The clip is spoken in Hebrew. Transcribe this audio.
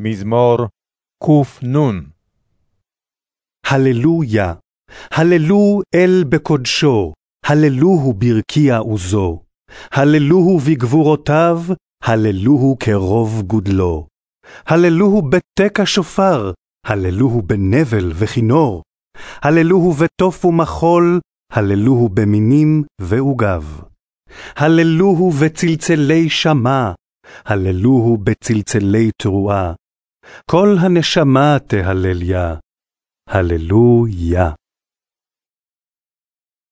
מזמור ק"ן הללויה, הללו אל בקודשו, הללוהו ברקיע עוזו, הללוהו בגבורותיו, הללוהו כרוב גודלו. הללוהו בתק השופר, הללוהו בנבל וכינור, הללוהו בתוף ומחול, הללוהו במינים ועוגב. הללוהו בצלצלי שמע, הללוהו בצלצלי תרועה. כל הנשמה תהלל יה. הללויה.